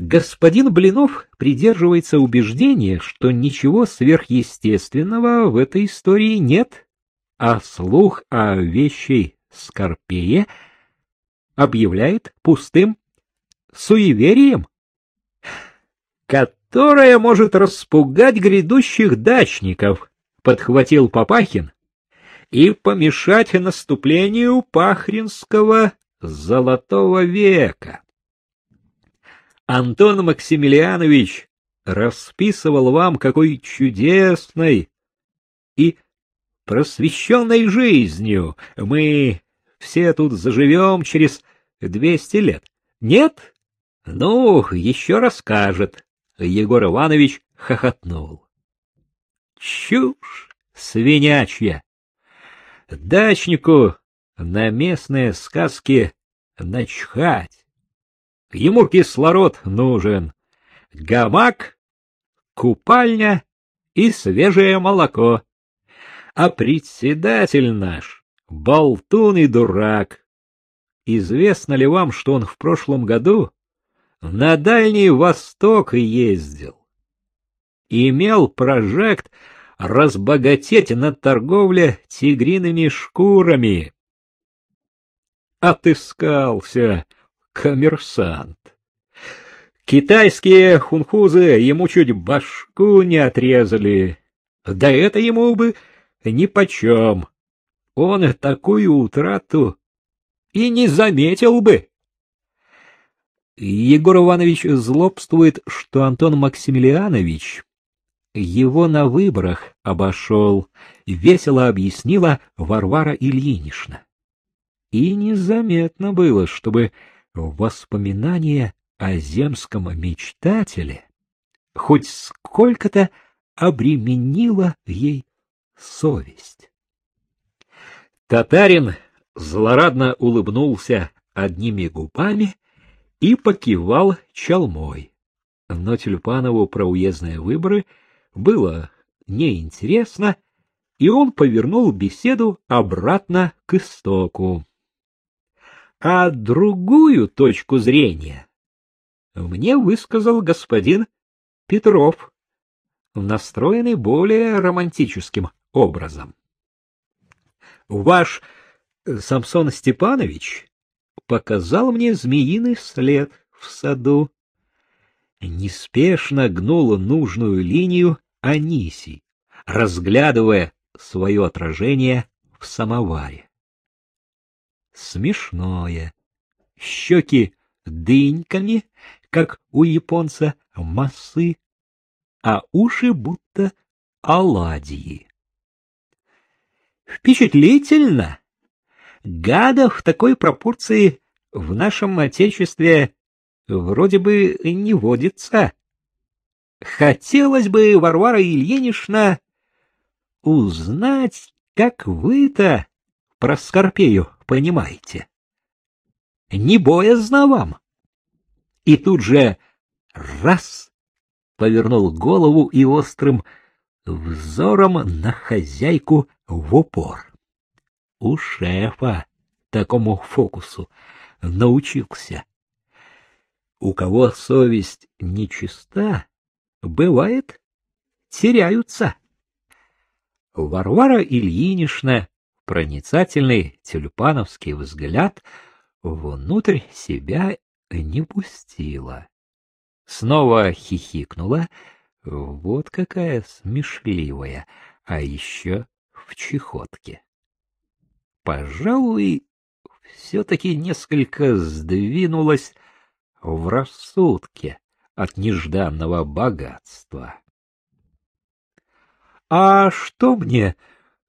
Господин Блинов придерживается убеждения, что ничего сверхъестественного в этой истории нет, а слух о вещей Скорпее объявляет пустым суеверием, которое может распугать грядущих дачников, подхватил Папахин, и помешать наступлению Пахринского золотого века. Антон Максимилианович расписывал вам, какой чудесной и просвещенной жизнью мы все тут заживем через двести лет. Нет? Ну, еще расскажет. Егор Иванович хохотнул. Чушь свинячья! Дачнику на местные сказки начхать. Ему кислород нужен, гамак, купальня и свежее молоко. А председатель наш — болтун и дурак. Известно ли вам, что он в прошлом году на Дальний Восток ездил? Имел прожект разбогатеть на торговле тигриными шкурами. Отыскался коммерсант. Китайские хунхузы ему чуть башку не отрезали. Да это ему бы нипочем. Он такую утрату и не заметил бы. Егор Иванович злобствует, что Антон Максимилианович его на выборах обошел, весело объяснила Варвара Ильинична. И незаметно было, чтобы воспоминание о земском мечтателе хоть сколько-то обременило ей совесть. Татарин злорадно улыбнулся одними губами и покивал чалмой. Но Тюльпанову про уездные выборы было неинтересно, и он повернул беседу обратно к истоку. А другую точку зрения мне высказал господин Петров, настроенный более романтическим образом. Ваш Самсон Степанович показал мне змеиный след в саду. Неспешно гнула нужную линию Анисий, разглядывая свое отражение в самоваре. Смешное. Щеки дыньками, как у японца массы, а уши будто оладьи. Впечатлительно! Гадов в такой пропорции в нашем отечестве вроде бы не водится. Хотелось бы, Варвара Ильинична, узнать, как вы-то про Скорпею понимаете. Не боязно вам. И тут же раз повернул голову и острым взором на хозяйку в упор. У шефа такому фокусу научился. У кого совесть нечиста, бывает, теряются. Варвара Ильинична, проницательный тюльпановский взгляд, внутрь себя не пустила. Снова хихикнула, вот какая смешливая, а еще в чехотке. Пожалуй, все-таки несколько сдвинулась в рассудке от нежданного богатства. А что мне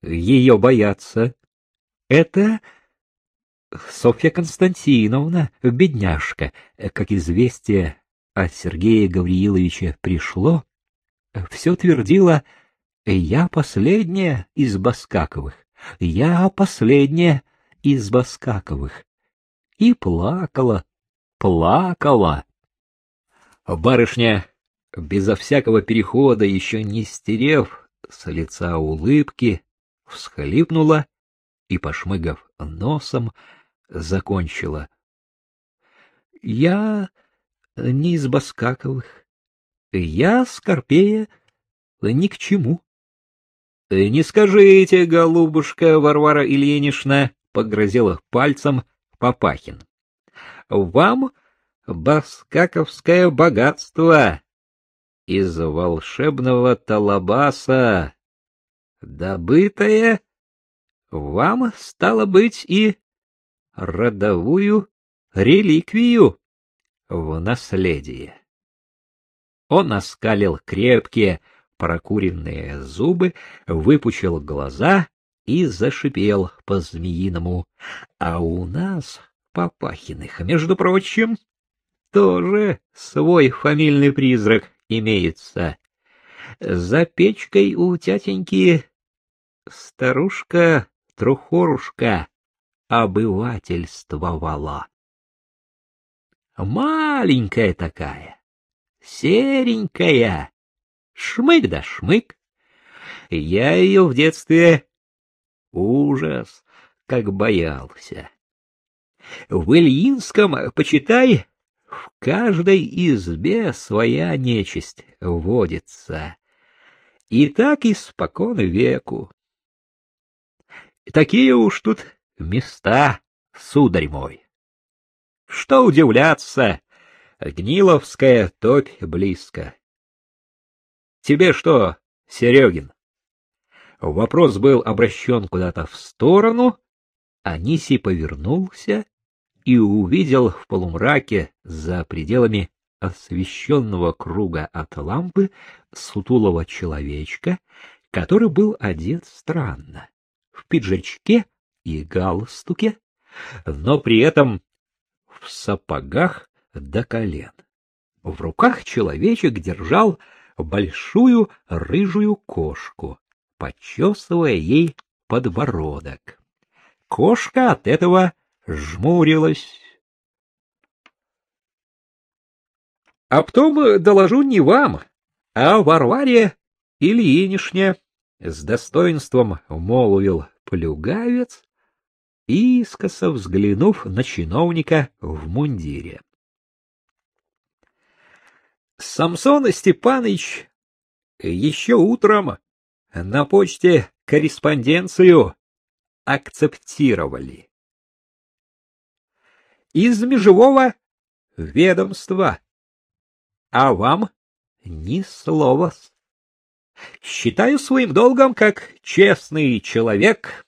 ее бояться? Это Софья Константиновна, бедняжка, как известие о Сергее Гаврииловиче пришло, все твердила «Я последняя из Баскаковых, я последняя из Баскаковых» и плакала, плакала. Барышня, безо всякого перехода, еще не стерев с лица улыбки, всхлипнула и, пошмыгав носом, закончила. — Я не из Баскаковых. Я, Скорпея, ни к чему. — Не скажите, голубушка Варвара Ильинична, — погрозила пальцем Папахин. — Вам баскаковское богатство из волшебного талабаса, добытое, вам, стало быть, и родовую реликвию в наследие. Он оскалил крепкие, прокуренные зубы, выпучил глаза и зашипел по-змеиному. А у нас, Папахиных, между прочим, тоже свой фамильный призрак имеется. За печкой у тятеньки старушка Трухорушка обывательствовала. Маленькая такая, серенькая, шмык да шмык. Я ее в детстве ужас, как боялся. В Ильинском, почитай, в каждой избе своя нечисть водится. И так испокон веку. Такие уж тут места, сударь мой. Что удивляться, Гниловская топь близко. Тебе что, Серегин? Вопрос был обращен куда-то в сторону, Аниси повернулся и увидел в полумраке за пределами освещенного круга от лампы сутулого человечка, который был одет странно, в пиджачке и галстуке, но при этом в сапогах до колен. В руках человечек держал большую рыжую кошку, почесывая ей подбородок. Кошка от этого жмурилась. А потом доложу не вам, а Варваре Ильинишне, — с достоинством молвил плюгавец, искоса взглянув на чиновника в мундире. Самсон Степаныч еще утром на почте корреспонденцию акцептировали. Из межевого ведомства. А вам ни слова. Считаю своим долгом, как честный человек.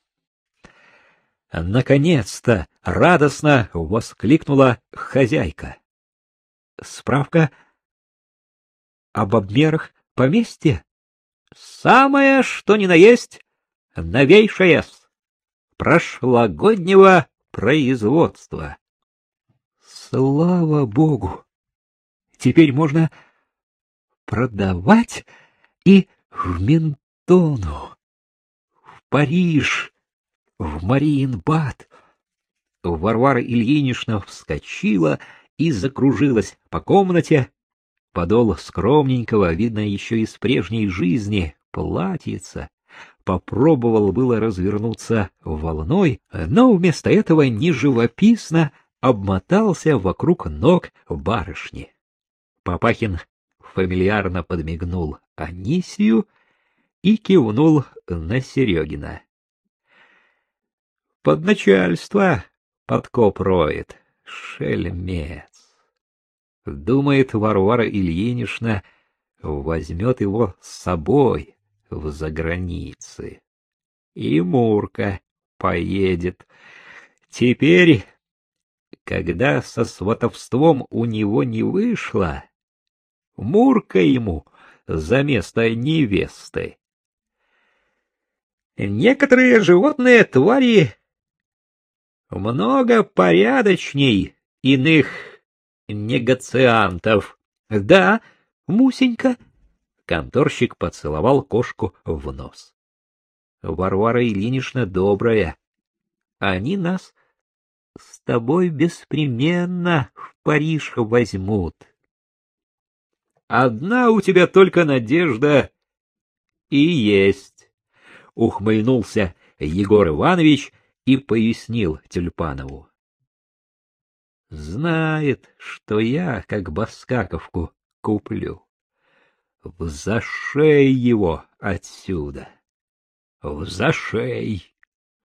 Наконец-то радостно воскликнула хозяйка. Справка об обмерах поместья? Самое, что ни на есть, новейшее прошлогоднего производства. Слава богу! Теперь можно продавать и в Ментону, в Париж, в Мариенбад. Варвара Ильинична вскочила и закружилась по комнате, подол скромненького, видно еще из прежней жизни, платьица. Попробовал было развернуться волной, но вместо этого неживописно обмотался вокруг ног барышни. Папахин фамильярно подмигнул Анисию и кивнул на Серегина. Под начальство подкоп роет, шельмец. Думает Варвара Ильинична, возьмет его с собой в заграницы. И Мурка поедет. Теперь, когда со сватовством у него не вышло, Мурка ему за место невесты. Некоторые животные твари много порядочней иных негациантов. Да, Мусенька. Конторщик поцеловал кошку в нос. Варвара Ильинична добрая. Они нас с тобой беспременно в Париж возьмут. Одна у тебя только надежда и есть, — ухмыльнулся Егор Иванович и пояснил Тюльпанову. Знает, что я, как Баскаковку, куплю. В зашей его отсюда. В зашей.